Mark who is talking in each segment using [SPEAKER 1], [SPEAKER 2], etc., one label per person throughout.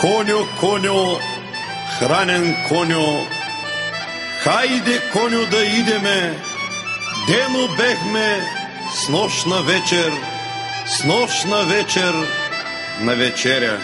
[SPEAKER 1] Коню, коню, хранен коню, хайде, коню, да идеме, дено бехме? С нощна вечер, с нощна вечер на вечеря.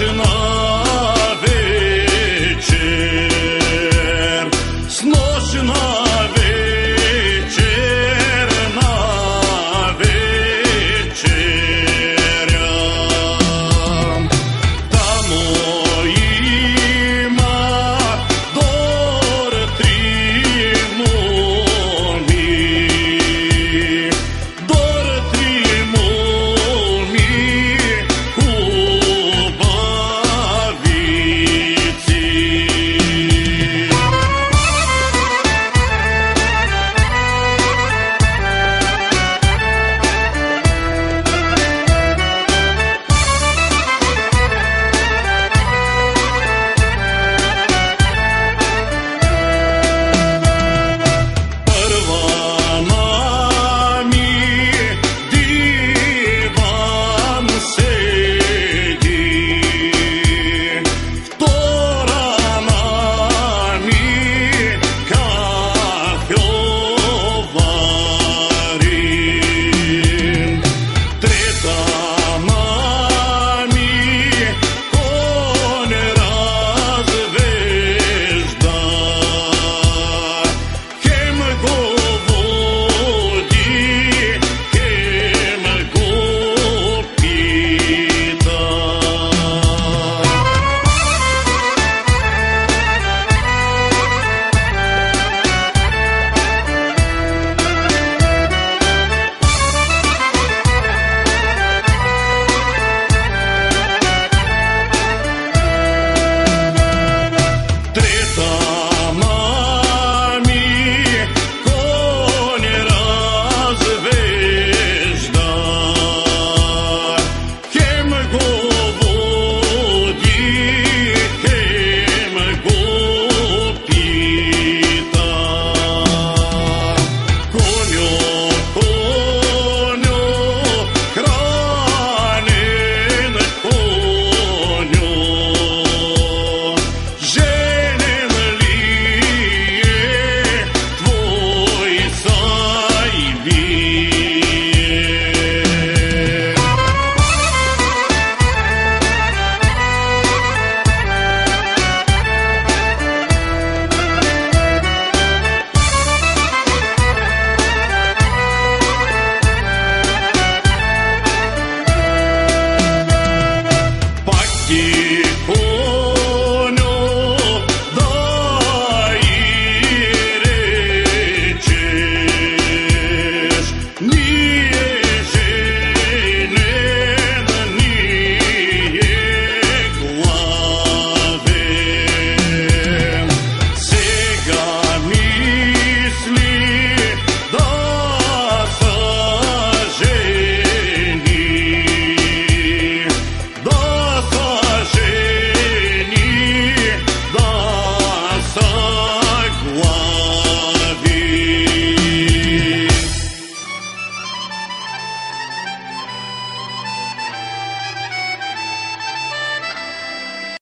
[SPEAKER 1] Nacional.